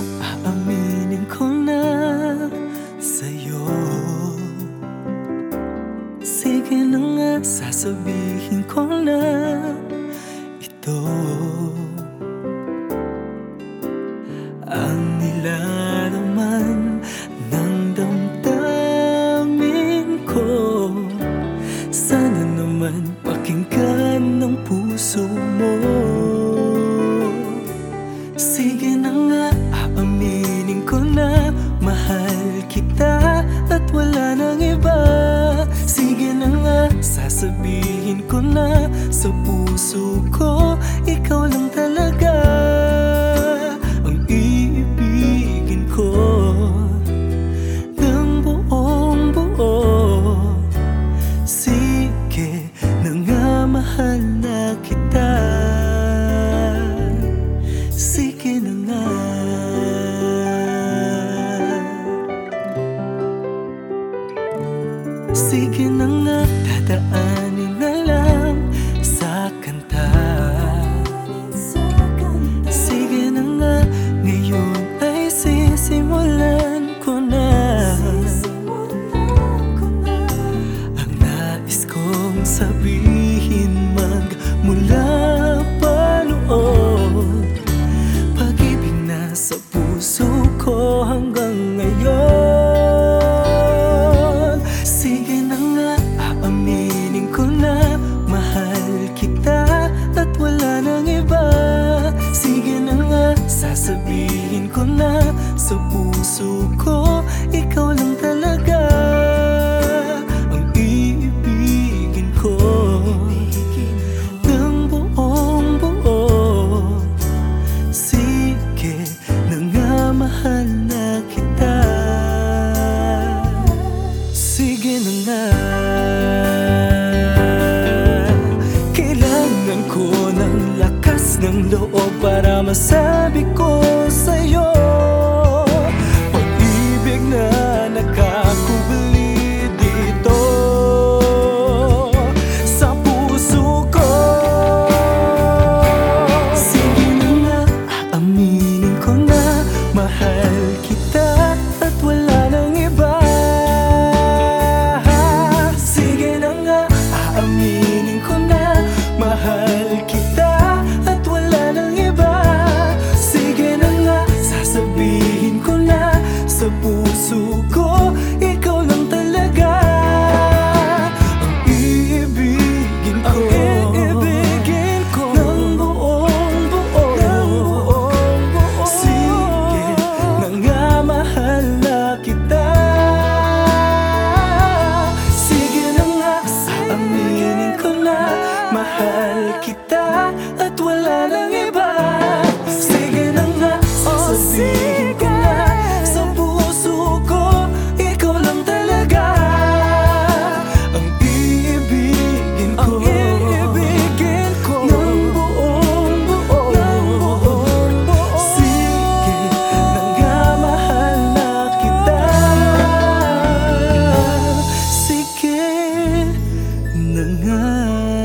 aaminin ko na sa'yo. Sige na nga, sasabihin ko na ito. Ang nilalaman ng damdamin ko. Sana naman pakinggan ng puso mo. Sige na Sa puso ko, ikaw lang talaga Ang iibigin ko. Ng buong buo Sige na nga, mahal na kita. Sige na nga. Sige na nga, dadaanin nang iba. Sige na nga, sasabihin ko na Sa puso ko, Para masabi ko sa puso ko Ikaw lang talaga. Ang iibigin ko Ang iibigin ko. Ng buong buo Ng buong buo. Sige na na kita. Sige na nga Aminin ko na Mahal kita At wala na time.